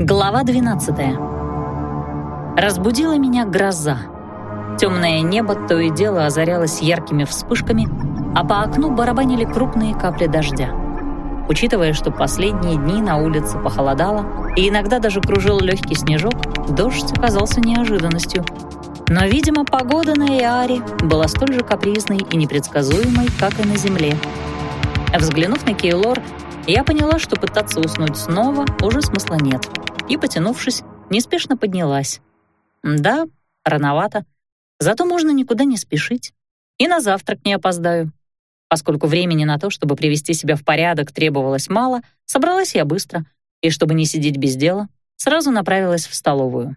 Глава 12. Разбудила меня гроза. Темное небо то и дело озарялось яркими вспышками, а по окну барабанили крупные капли дождя. Учитывая, что последние дни на улице похолодало и иногда даже кружил легкий снежок, дождь оказался неожиданностью. Но, видимо, погода на Иаре была столь же капризной и непредсказуемой, как и на Земле. Взглянув на Кейлор, я поняла, что пытаться уснуть снова уже смысла нет и, потянувшись, неспешно поднялась. Да, рановато, зато можно никуда не спешить. И на завтрак не опоздаю. Поскольку времени на то, чтобы привести себя в порядок, требовалось мало, собралась я быстро, и, чтобы не сидеть без дела, сразу направилась в столовую.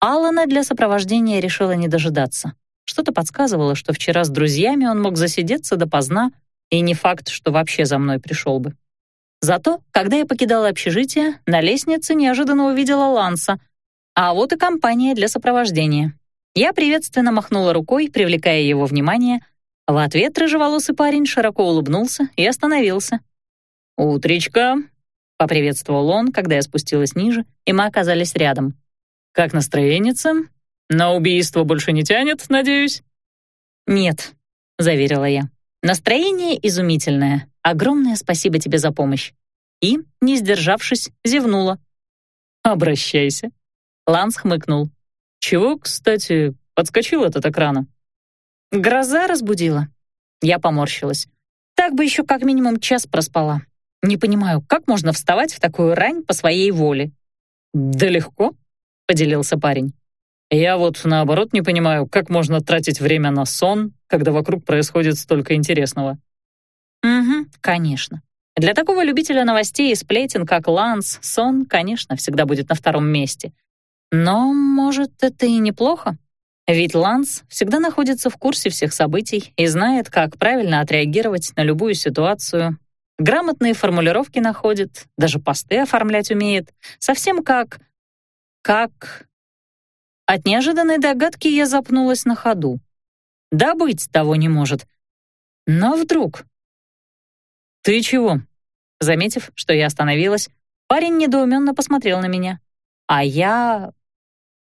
Алана для сопровождения решила не дожидаться. Что-то подсказывало, что вчера с друзьями он мог засидеться допоздна, и не факт, что вообще за мной пришел бы. Зато, когда я покидала общежитие, на лестнице неожиданно увидела Ланса, а вот и компания для сопровождения. Я приветственно махнула рукой, привлекая его внимание. В ответ рыжеволосый парень широко улыбнулся и остановился. «Утречка!» — поприветствовал он, когда я спустилась ниже, и мы оказались рядом. «Как настроенница? На убийство больше не тянет, надеюсь?» «Нет», — заверила я. «Настроение изумительное. Огромное спасибо тебе за помощь. И, не сдержавшись, зевнула. Обращайся. Ланс хмыкнул. Чего, кстати, подскочил этот экрана? Гроза разбудила. Я поморщилась. Так бы еще как минимум час проспала. Не понимаю, как можно вставать в такую рань по своей воле? Да легко, поделился парень. Я вот наоборот не понимаю, как можно тратить время на сон, когда вокруг происходит столько интересного. Угу, конечно. Для такого любителя новостей и сплетен, как Ланс, сон, конечно, всегда будет на втором месте. Но, может, это и неплохо? Ведь Ланс всегда находится в курсе всех событий и знает, как правильно отреагировать на любую ситуацию. Грамотные формулировки находит, даже посты оформлять умеет. Совсем как... как... От неожиданной догадки я запнулась на ходу. Да быть того не может. Но вдруг «Ты чего?» Заметив, что я остановилась, парень недоуменно посмотрел на меня. А я...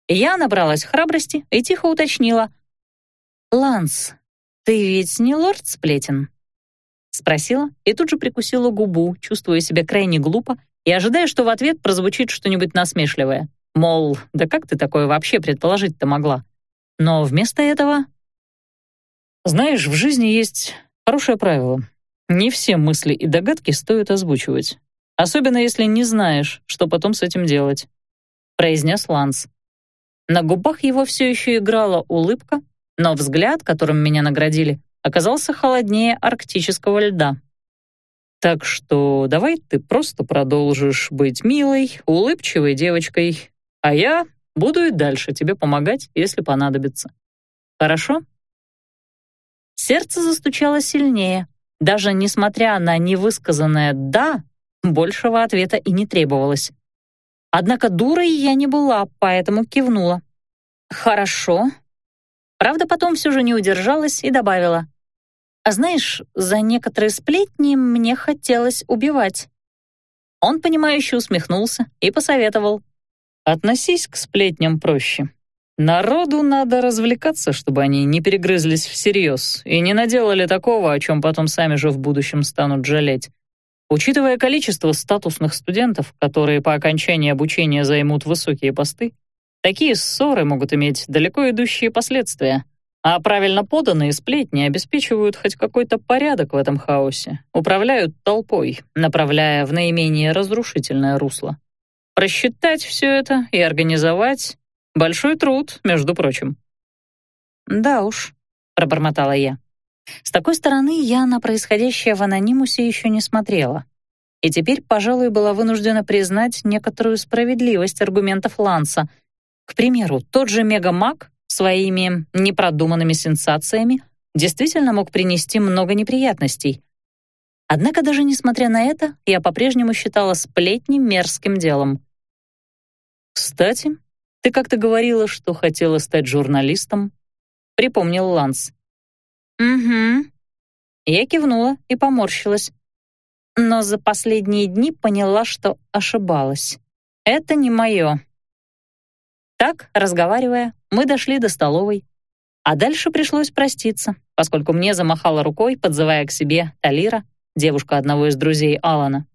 Я набралась храбрости и тихо уточнила. «Ланс, ты ведь не лорд Сплетен?» Спросила и тут же прикусила губу, чувствуя себя крайне глупо и ожидая, что в ответ прозвучит что-нибудь насмешливое. Мол, да как ты такое вообще предположить-то могла? Но вместо этого... Знаешь, в жизни есть хорошее правило. Не все мысли и догадки стоит озвучивать, особенно если не знаешь, что потом с этим делать, произнес Ланс. На губах его все еще играла улыбка, но взгляд, которым меня наградили, оказался холоднее арктического льда. Так что давай ты просто продолжишь быть милой, улыбчивой девочкой, а я буду и дальше тебе помогать, если понадобится. Хорошо? Сердце застучало сильнее, даже несмотря на невысказанное «да», большего ответа и не требовалось. Однако дурой я не была, поэтому кивнула. «Хорошо». Правда, потом все же не удержалась и добавила. «А знаешь, за некоторые сплетни мне хотелось убивать». Он, понимающе усмехнулся и посоветовал. «Относись к сплетням проще. Народу надо развлекаться, чтобы они не перегрызлись всерьез и не наделали такого, о чем потом сами же в будущем станут жалеть. Учитывая количество статусных студентов, которые по окончании обучения займут высокие посты, такие ссоры могут иметь далеко идущие последствия. А правильно поданные сплетни обеспечивают хоть какой-то порядок в этом хаосе, управляют толпой, направляя в наименее разрушительное русло. Просчитать все это и организовать Большой труд, между прочим». «Да уж», — пробормотала я. С такой стороны, я на происходящее в анонимусе еще не смотрела. И теперь, пожалуй, была вынуждена признать некоторую справедливость аргументов Ланса. К примеру, тот же мегамаг своими непродуманными сенсациями действительно мог принести много неприятностей. Однако даже несмотря на это, я по-прежнему считала сплетни мерзким делом. «Кстати, ты как-то говорила, что хотела стать журналистом?» — припомнил Ланс. «Угу». Я кивнула и поморщилась. Но за последние дни поняла, что ошибалась. это не мое». Так, разговаривая, мы дошли до столовой, а дальше пришлось проститься, поскольку мне замахала рукой, подзывая к себе Талира, девушка одного из друзей Алана.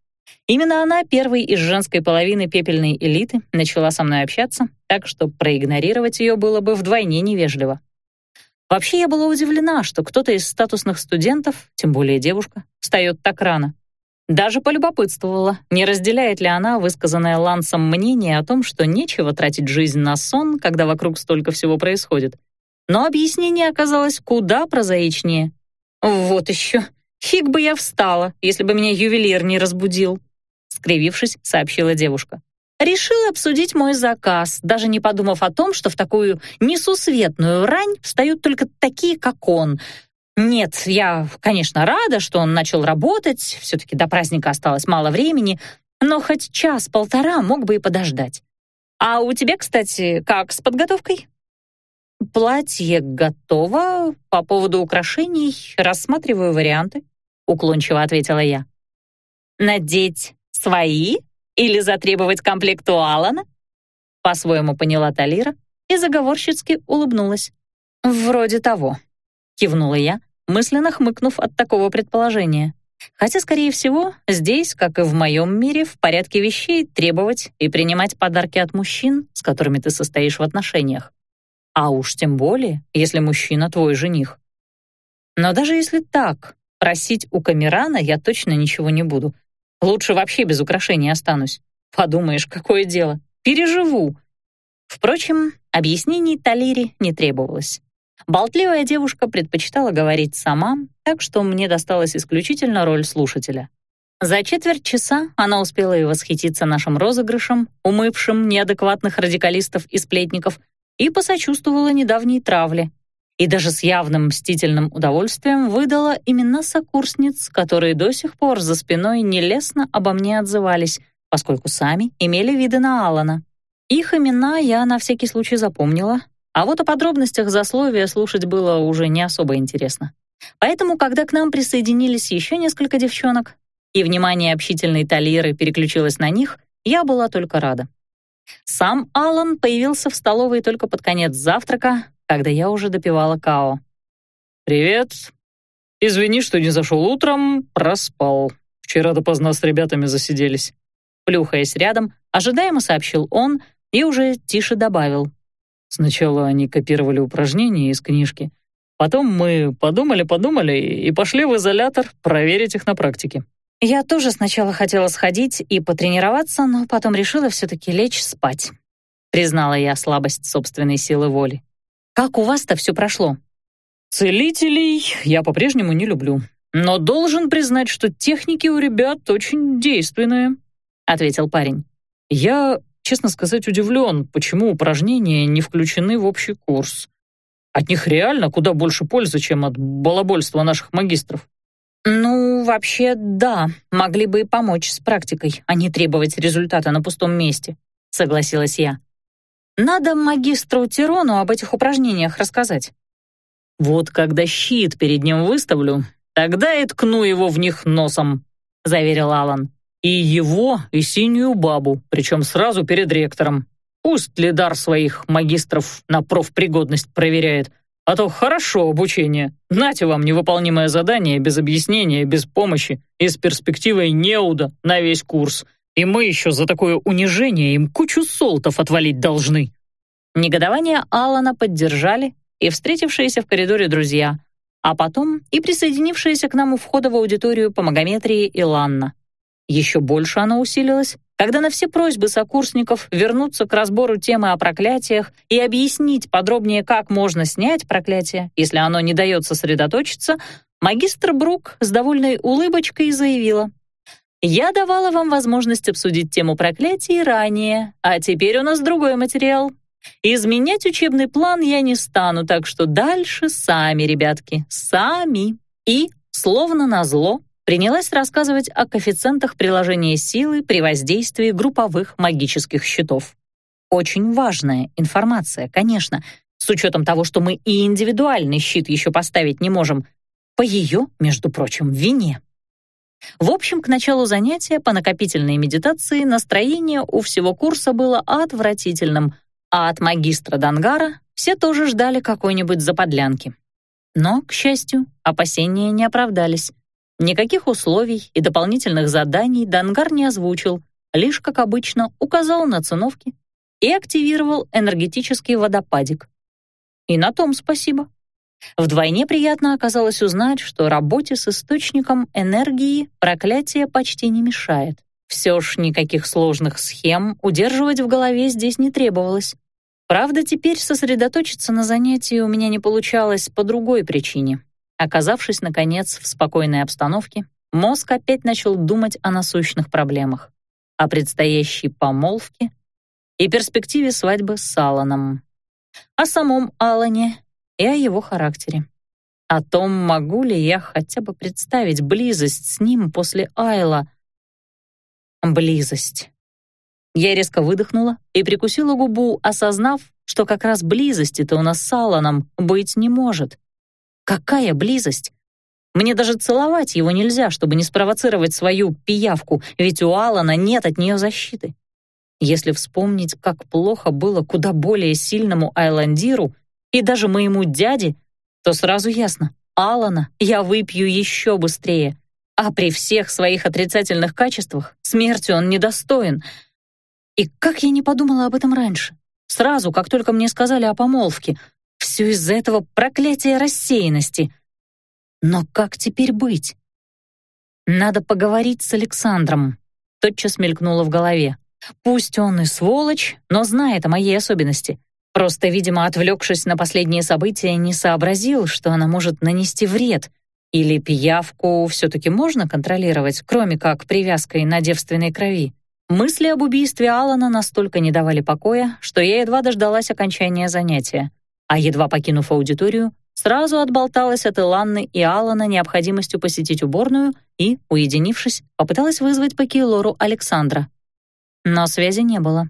Именно она, первой из женской половины пепельной элиты, начала со мной общаться, так что проигнорировать ее было бы вдвойне невежливо. Вообще я была удивлена, что кто-то из статусных студентов, тем более девушка, встает так рано. Даже полюбопытствовала, не разделяет ли она высказанное Лансом мнение о том, что нечего тратить жизнь на сон, когда вокруг столько всего происходит. Но объяснение оказалось куда прозаичнее. «Вот еще, фиг бы я встала, если бы меня ювелир не разбудил», скривившись, сообщила девушка. Решила обсудить мой заказ, даже не подумав о том, что в такую несусветную рань встают только такие, как он. Нет, я, конечно, рада, что он начал работать, все-таки до праздника осталось мало времени, но хоть час-полтора мог бы и подождать. А у тебя, кстати, как с подготовкой? Платье готово. По поводу украшений рассматриваю варианты, уклончиво ответила я. Надеть свои или затребовать комплект у Алана? По-своему поняла Талира и заговорщицки улыбнулась. Вроде того, кивнула я, мысленно хмыкнув от такого предположения. Хотя, скорее всего, здесь, как и в моем мире, в порядке вещей требовать и принимать подарки от мужчин, с которыми ты состоишь в отношениях. А уж тем более, если мужчина твой жених. Но даже если так, просить у Камерана я точно ничего не буду. Лучше вообще без украшений останусь. Подумаешь, какое дело. Переживу. Впрочем, объяснений Талире не требовалось. Болтливая девушка предпочитала говорить сама, так что мне досталась исключительно роль слушателя. За четверть часа она успела и восхититься нашим розыгрышем, умывшим неадекватных радикалистов и сплетников, и посочувствовала недавней травле, и даже с явным мстительным удовольствием выдала имена сокурсниц, которые до сих пор за спиной нелестно обо мне отзывались, поскольку сами имели виды на Алана. Их имена я на всякий случай запомнила, а вот о подробностях засловия слушать было уже не особо интересно. Поэтому, когда к нам присоединились еще несколько девчонок, и внимание общительной Талиры переключилось на них, я была только рада. Сам Алан появился в столовой только под конец завтрака, когда я уже допивала као. «Привет. Извини, что не зашел утром, проспал. Вчера допоздна с ребятами засиделись». Плюхаясь рядом, ожидаемо сообщил он и уже тише добавил. Сначала они копировали упражнения из книжки, потом мы подумали-подумали и пошли в изолятор проверить их на практике. Я тоже сначала хотела сходить и потренироваться, но потом решила все-таки лечь спать. Признала я слабость собственной силы воли. Как у вас-то все прошло? Целителей я по-прежнему не люблю, но должен признать, что техники у ребят очень действенные, ответил парень. Я, честно сказать, удивлен, почему упражнения не включены в общий курс. От них реально куда больше пользы, чем от балабольства наших магистров. Ну, вообще, да, могли бы и помочь с практикой, а не требовать результата на пустом месте, согласилась я. Надо магистру Тирону об этих упражнениях рассказать. Вот когда щит перед ним выставлю, тогда и ткну его в них носом, заверил Алан. И его, и синюю бабу, причем сразу перед ректором. Пусть лидар своих магистров на профпригодность проверяет, а то хорошо обучение. Нате вам невыполнимое задание без объяснения, без помощи и с перспективой неуда на весь курс. И мы еще за такое унижение им кучу солтов отвалить должны». Негодование Алана поддержали и встретившиеся в коридоре друзья, а потом и присоединившиеся к нам у входа в аудиторию по магометрии Иланна. Еще больше оно усилилось, когда на все просьбы сокурсников вернуться к разбору темы о проклятиях и объяснить подробнее, как можно снять проклятие, если оно не дает сосредоточиться, магистр Брук с довольной улыбочкой заявила — я давала вам возможность обсудить тему проклятий ранее, а теперь у нас другой материал. Изменять учебный план я не стану, так что дальше сами, ребятки, сами. И, словно назло, принялась рассказывать о коэффициентах приложения силы при воздействии групповых магических щитов. Очень важная информация, конечно, с учетом того, что мы и индивидуальный щит еще поставить не можем, по ее, между прочим, вине. В общем, к началу занятия по накопительной медитации настроение у всего курса было отвратительным, а от магистра Дангара все тоже ждали какой-нибудь заподлянки. Но, к счастью, опасения не оправдались. Никаких условий и дополнительных заданий Дангар не озвучил, лишь, как обычно, указал на циновки и активировал энергетический водопадик. И на том спасибо. Вдвойне приятно оказалось узнать, что работе с источником энергии проклятие почти не мешает. Все ж никаких сложных схем удерживать в голове здесь не требовалось. Правда, теперь сосредоточиться на занятии у меня не получалось по другой причине. Оказавшись, наконец, в спокойной обстановке, мозг опять начал думать о насущных проблемах, о предстоящей помолвке и перспективе свадьбы с Аланом, о самом Алане и о его характере. О том, могу ли я хотя бы представить близость с ним после Айла. Близость. Я резко выдохнула и прикусила губу, осознав, что как раз близости-то у нас с Алланом быть не может. Какая близость? Мне даже целовать его нельзя, чтобы не спровоцировать свою пиявку, ведь у Алана нет от нее защиты. Если вспомнить, как плохо было куда более сильному Айландиру и даже моему дяде, то сразу ясно, Алана я выпью еще быстрее, а при всех своих отрицательных качествах смерти он недостоин — и как я не подумала об этом раньше? Сразу, как только мне сказали о помолвке. Все из-за этого проклятия рассеянности. Но как теперь быть? Надо поговорить с Александром. Тотчас мелькнуло в голове. Пусть он и сволочь, но знает о моей особенности. Просто, видимо, отвлекшись на последние события, не сообразил, что она может нанести вред. Или пиявку все-таки можно контролировать, кроме как привязкой на девственной крови. Мысли об убийстве Алана настолько не давали покоя, что я едва дождалась окончания занятия, а едва покинув аудиторию, сразу отболталась от Иланны и Алана необходимостью посетить уборную и, уединившись, попыталась вызвать по Кейлору Александра. Но связи не было.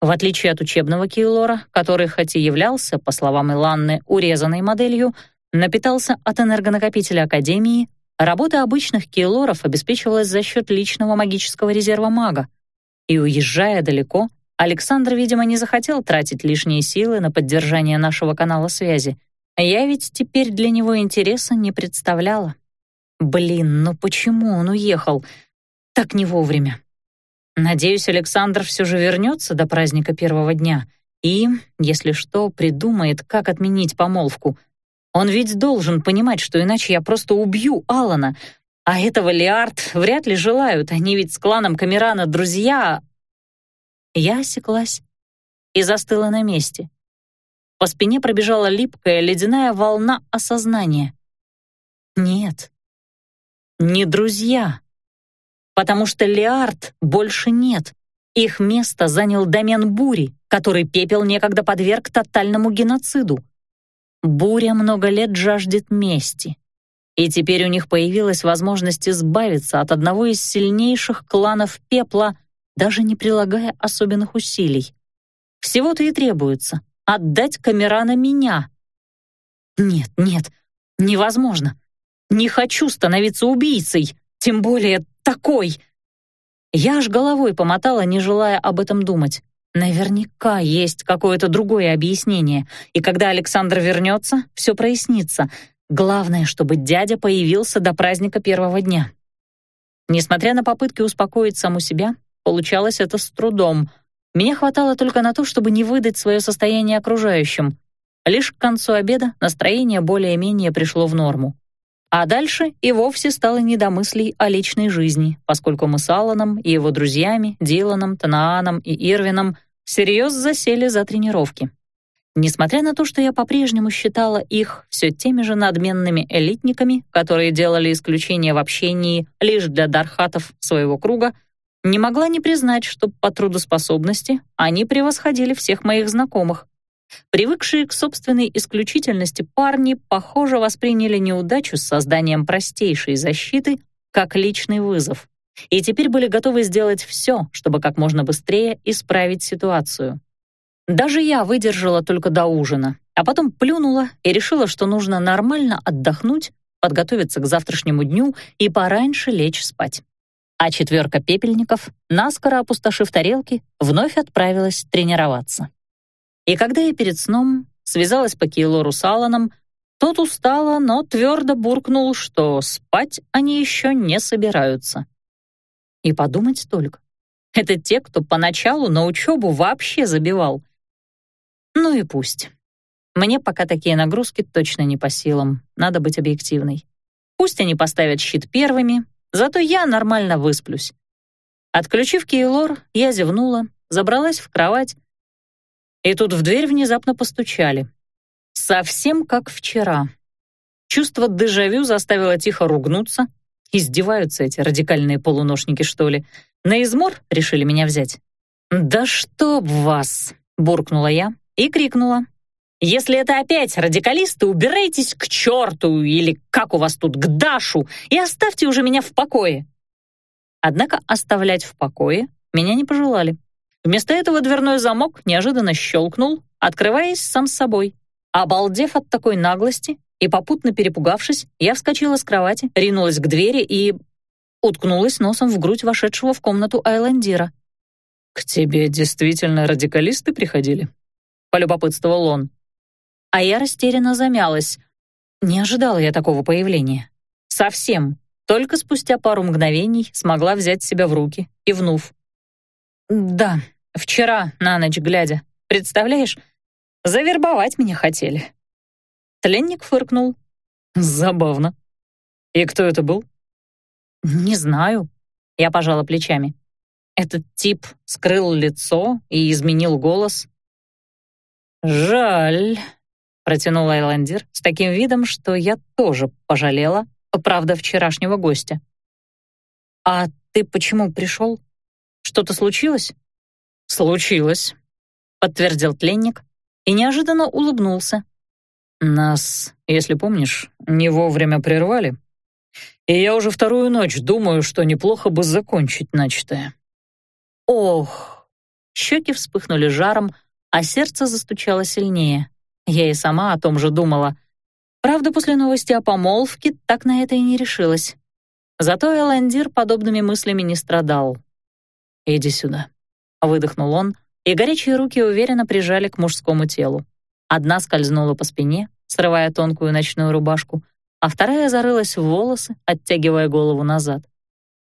В отличие от учебного Кейлора, который хоть и являлся, по словам Иланны, урезанной моделью, напитался от энергонакопителя Академии, работа обычных Кейлоров обеспечивалась за счет личного магического резерва мага, и уезжая далеко, Александр, видимо, не захотел тратить лишние силы на поддержание нашего канала связи. Я ведь теперь для него интереса не представляла. Блин, ну почему он уехал? Так не вовремя. Надеюсь, Александр все же вернется до праздника первого дня и, если что, придумает, как отменить помолвку. Он ведь должен понимать, что иначе я просто убью Алана, а этого Лиард вряд ли желают, они ведь с кланом Камерана друзья. Я осеклась и застыла на месте. По спине пробежала липкая ледяная волна осознания. Нет, не друзья, потому что Лиард больше нет. Их место занял домен Бури, который пепел некогда подверг тотальному геноциду. Буря много лет жаждет мести и теперь у них появилась возможность избавиться от одного из сильнейших кланов пепла, даже не прилагая особенных усилий. Всего-то и требуется — отдать Камерана меня. Нет, нет, невозможно. Не хочу становиться убийцей, тем более такой. Я аж головой помотала, не желая об этом думать. Наверняка есть какое-то другое объяснение, и когда Александр вернется, все прояснится — Главное, чтобы дядя появился до праздника первого дня. Несмотря на попытки успокоить саму себя, получалось это с трудом. Меня хватало только на то, чтобы не выдать свое состояние окружающим. Лишь к концу обеда настроение более-менее пришло в норму. А дальше и вовсе стало недомыслий о личной жизни, поскольку мы с Алланом и его друзьями, Диланом, Танааном и Ирвином, всерьез засели за тренировки. Несмотря на то, что я по-прежнему считала их все теми же надменными элитниками, которые делали исключение в общении лишь для дархатов своего круга, не могла не признать, что по трудоспособности они превосходили всех моих знакомых. Привыкшие к собственной исключительности парни, похоже, восприняли неудачу с созданием простейшей защиты как личный вызов и теперь были готовы сделать все, чтобы как можно быстрее исправить ситуацию. Даже я выдержала только до ужина, а потом плюнула и решила, что нужно нормально отдохнуть подготовиться к завтрашнему дню и пораньше лечь спать. А четверка пепельников, наскоро опустошив тарелки, вновь отправилась тренироваться. И когда я перед сном связалась по Кейлору с Алланом, тот устало, но твердо буркнул, что спать они еще не собираются. И подумать только. Это те, кто поначалу на учебу вообще забивал. Ну и пусть. Мне пока такие нагрузки точно не по силам, надо быть объективной. Пусть они поставят щит первыми, зато я нормально высплюсь. Отключив Кейлор, я зевнула, забралась в кровать, и тут в дверь внезапно постучали. Совсем как вчера. Чувство дежавю заставило тихо ругнуться. Издеваются эти радикальные полуношники, что ли. На измор решили меня взять. «Да чтоб вас!» — буркнула я и крикнула, если это опять радикалисты, убирайтесь к черту или как у вас тут, к Дашу, и оставьте уже меня в покое. Однако оставлять в покое меня не пожелали. Вместо этого дверной замок неожиданно щелкнул, открываясь сам собой. Обалдев от такой наглости и попутно перепугавшись, я вскочила с кровати, ринулась к двери и уткнулась носом в грудь вошедшего в комнату Айландира. «К тебе действительно радикалисты приходили?» — полюбопытствовал он а я растерянно замялась. Не ожидала я такого появления. Совсем. Только спустя пару мгновений смогла взять себя в руки, кивнув. «Да, вчера, на ночь глядя. Представляешь, завербовать меня хотели». Тленник фыркнул. «Забавно. И кто это был?» «Не знаю», — я пожала плечами. Этот тип скрыл лицо и изменил голос. «Жаль», протянул Айландир с таким видом, что я тоже пожалела, правда, вчерашнего гостя. «А ты почему пришел? Что-то случилось?» «Случилось», — подтвердил тленник и неожиданно улыбнулся. «Нас, если помнишь, не вовремя прервали, и я уже вторую ночь думаю, что неплохо бы закончить начатое». «Ох!» Щеки вспыхнули жаром, а сердце застучало сильнее. Я и сама о том же думала. Правда, после новости о помолвке так на это и не решилась. Зато Эландир подобными мыслями не страдал. «Иди сюда», — выдохнул он, и горячие руки уверенно прижали к мужскому телу. Одна скользнула по спине, срывая тонкую ночную рубашку, а вторая зарылась в волосы, оттягивая голову назад.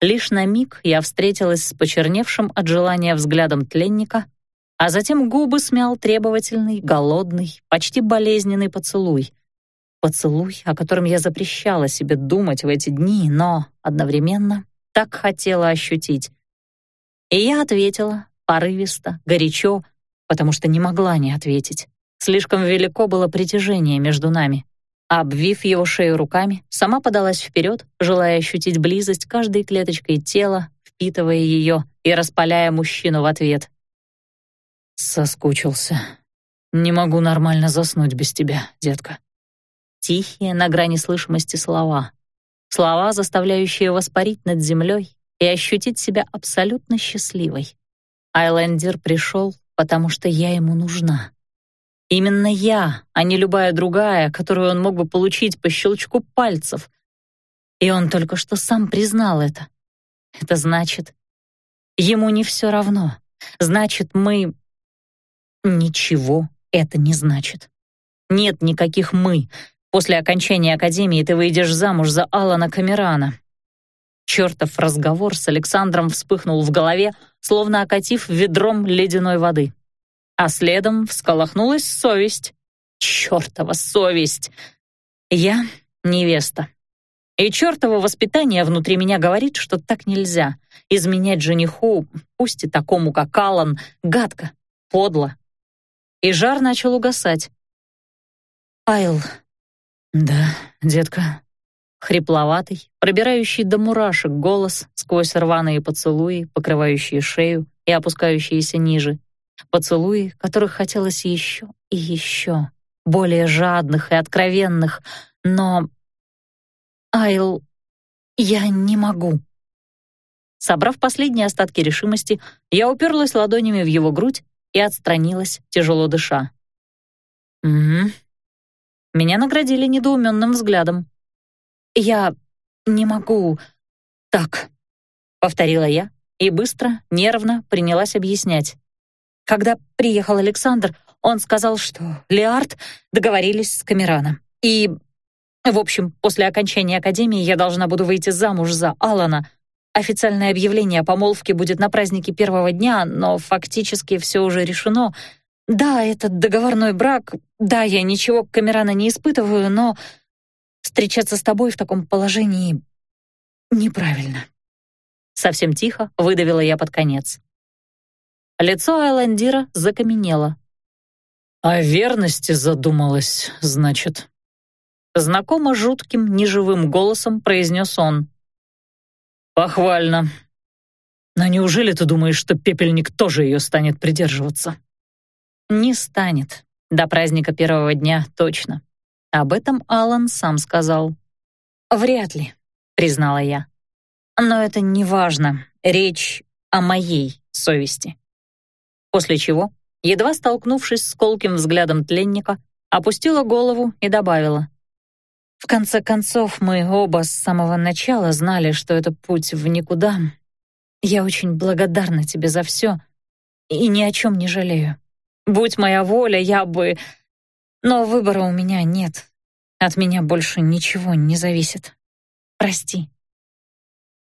Лишь на миг я встретилась с почерневшим от желания взглядом тленника, а затем губы смял требовательный, голодный, почти болезненный поцелуй. Поцелуй, о котором я запрещала себе думать в эти дни, но одновременно так хотела ощутить. И я ответила, порывисто, горячо, потому что не могла не ответить. Слишком велико было притяжение между нами. Обвив его шею руками, сама подалась вперед, желая ощутить близость каждой клеточкой тела, впитывая ее и распаляя мужчину в ответ. Соскучился. Не могу нормально заснуть без тебя, детка. Тихие, на грани слышимости слова. Слова, заставляющие воспарить над землей и ощутить себя абсолютно счастливой. Айлендер пришел, потому что я ему нужна. Именно я, а не любая другая, которую он мог бы получить по щелчку пальцев. И он только что сам признал это. Это значит, ему не все равно. Значит, мы Ничего это не значит. Нет никаких «мы». После окончания академии ты выйдешь замуж за Алана Камерана. Чертов разговор с Александром вспыхнул в голове, словно окатив ведром ледяной воды. А следом всколохнулась совесть. Чертова совесть! Я невеста. И чертово воспитание внутри меня говорит, что так нельзя. Изменять жениху, пусть и такому, как Алан, гадко, подло, и жар начал угасать. «Айл». «Да, детка». Хрипловатый, пробирающий до мурашек голос сквозь рваные поцелуи, покрывающие шею и опускающиеся ниже. Поцелуи, которых хотелось еще и еще, более жадных и откровенных, но... «Айл, я не могу». Собрав последние остатки решимости, я уперлась ладонями в его грудь и отстранилась, тяжело дыша. «Угу». Меня наградили недоуменным взглядом. «Я не могу так», — повторила я и быстро, нервно принялась объяснять. Когда приехал Александр, он сказал, что Леард договорились с Камераном. И, в общем, после окончания академии я должна буду выйти замуж за Алана. Официальное объявление о помолвке будет на празднике первого дня, но фактически все уже решено. Да, этот договорной брак, да, я ничего к Камерана не испытываю, но встречаться с тобой в таком положении неправильно. Совсем тихо выдавила я под конец. Лицо Айландира закаменело. «О верности задумалась, значит». Знакомо жутким, неживым голосом произнес он. «Похвально. Но неужели ты думаешь, что пепельник тоже ее станет придерживаться?» «Не станет. До праздника первого дня точно. Об этом Алан сам сказал». «Вряд ли», — признала я. «Но это не важно. Речь о моей совести». После чего, едва столкнувшись с колким взглядом тленника, опустила голову и добавила. В конце концов, мы оба с самого начала знали, что это путь в никуда. Я очень благодарна тебе за все и ни о чем не жалею. Будь моя воля, я бы... Но выбора у меня нет. От меня больше ничего не зависит. Прости.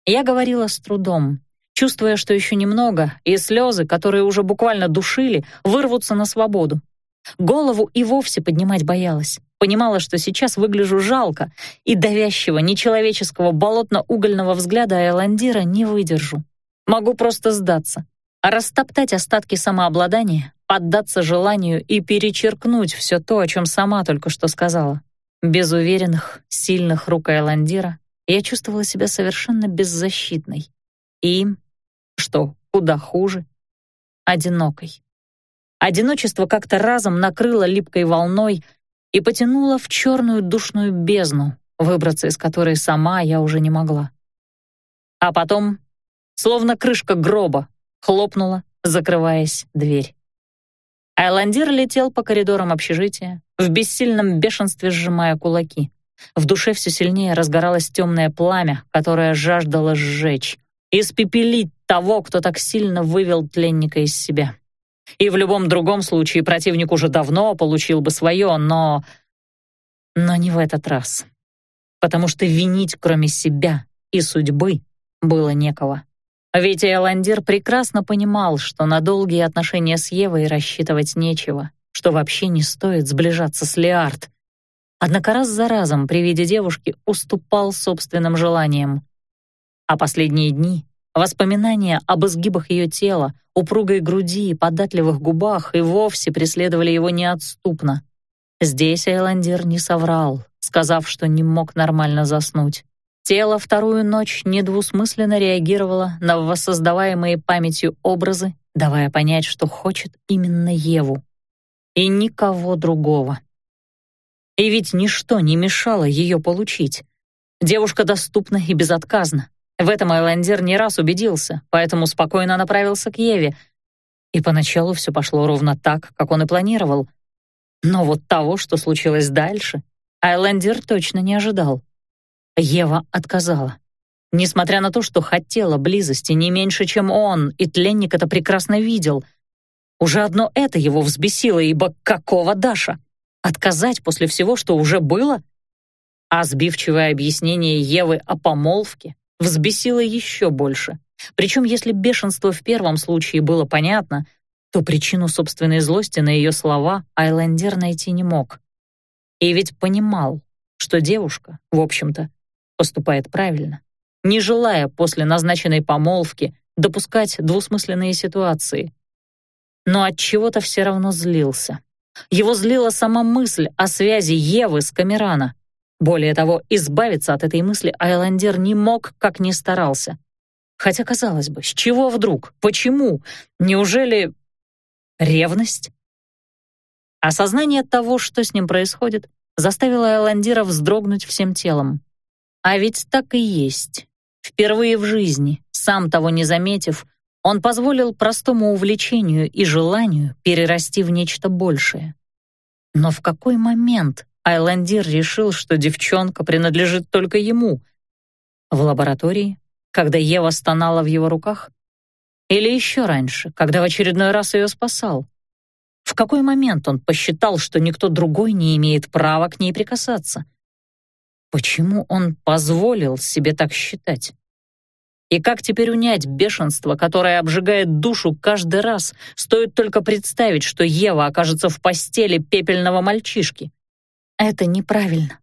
Я говорила с трудом, чувствуя, что еще немного, и слезы, которые уже буквально душили, вырвутся на свободу. Голову и вовсе поднимать боялась. Понимала, что сейчас выгляжу жалко, и давящего, нечеловеческого болотно-угольного взгляда Айландира не выдержу. Могу просто сдаться, а растоптать остатки самообладания, поддаться желанию и перечеркнуть все то, о чем сама только что сказала. Без уверенных, сильных рук Айландира я чувствовала себя совершенно беззащитной. И, что куда хуже, одинокой. Одиночество как-то разом накрыло липкой волной — и потянула в черную душную бездну, выбраться из которой сама я уже не могла. А потом, словно крышка гроба, хлопнула, закрываясь дверь. Айландир летел по коридорам общежития, в бессильном бешенстве сжимая кулаки. В душе все сильнее разгоралось темное пламя, которое жаждало сжечь, испепелить того, кто так сильно вывел тленника из себя. И в любом другом случае противник уже давно получил бы свое, но... Но не в этот раз. Потому что винить кроме себя и судьбы было некого. Ведь Эландир прекрасно понимал, что на долгие отношения с Евой рассчитывать нечего, что вообще не стоит сближаться с Леард. Однако раз за разом при виде девушки уступал собственным желаниям. А последние дни Воспоминания об изгибах ее тела, упругой груди и податливых губах и вовсе преследовали его неотступно. Здесь Эйландир не соврал, сказав, что не мог нормально заснуть. Тело вторую ночь недвусмысленно реагировало на воссоздаваемые памятью образы, давая понять, что хочет именно Еву. И никого другого. И ведь ничто не мешало ее получить. Девушка доступна и безотказна. В этом Айландер не раз убедился, поэтому спокойно направился к Еве. И поначалу все пошло ровно так, как он и планировал. Но вот того, что случилось дальше, Айландер точно не ожидал. Ева отказала. Несмотря на то, что хотела близости не меньше, чем он, и тленник это прекрасно видел. Уже одно это его взбесило, ибо какого Даша? Отказать после всего, что уже было? А сбивчивое объяснение Евы о помолвке взбесило еще больше. Причем, если бешенство в первом случае было понятно, то причину собственной злости на ее слова Айлендер найти не мог. И ведь понимал, что девушка, в общем-то, поступает правильно, не желая после назначенной помолвки допускать двусмысленные ситуации. Но от чего-то все равно злился. Его злила сама мысль о связи Евы с Камерана. Более того, избавиться от этой мысли Айландер не мог, как ни старался. Хотя, казалось бы, с чего вдруг? Почему? Неужели ревность? Осознание того, что с ним происходит, заставило Айландира вздрогнуть всем телом. А ведь так и есть. Впервые в жизни, сам того не заметив, он позволил простому увлечению и желанию перерасти в нечто большее. Но в какой момент Айландир решил, что девчонка принадлежит только ему. В лаборатории, когда Ева стонала в его руках? Или еще раньше, когда в очередной раз ее спасал? В какой момент он посчитал, что никто другой не имеет права к ней прикасаться? Почему он позволил себе так считать? И как теперь унять бешенство, которое обжигает душу каждый раз, стоит только представить, что Ева окажется в постели пепельного мальчишки? Это неправильно.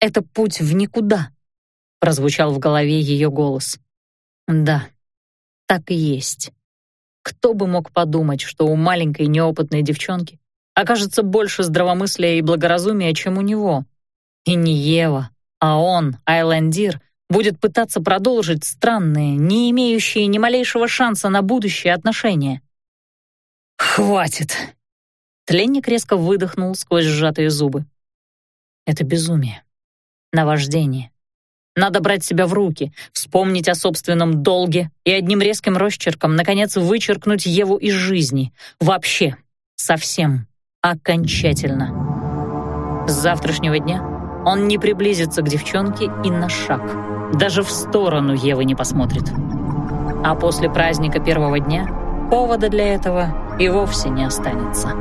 Это путь в никуда, прозвучал в голове ее голос. Да, так и есть. Кто бы мог подумать, что у маленькой неопытной девчонки окажется больше здравомыслия и благоразумия, чем у него? И не Ева, а он, Айлендир, будет пытаться продолжить странные, не имеющие ни малейшего шанса на будущее отношения. «Хватит!» Тленник резко выдохнул сквозь сжатые зубы. «Это безумие. Наваждение. Надо брать себя в руки, вспомнить о собственном долге и одним резким росчерком, наконец, вычеркнуть Еву из жизни. Вообще. Совсем. Окончательно. С завтрашнего дня он не приблизится к девчонке и на шаг. Даже в сторону Евы не посмотрит. А после праздника первого дня повода для этого и вовсе не останется.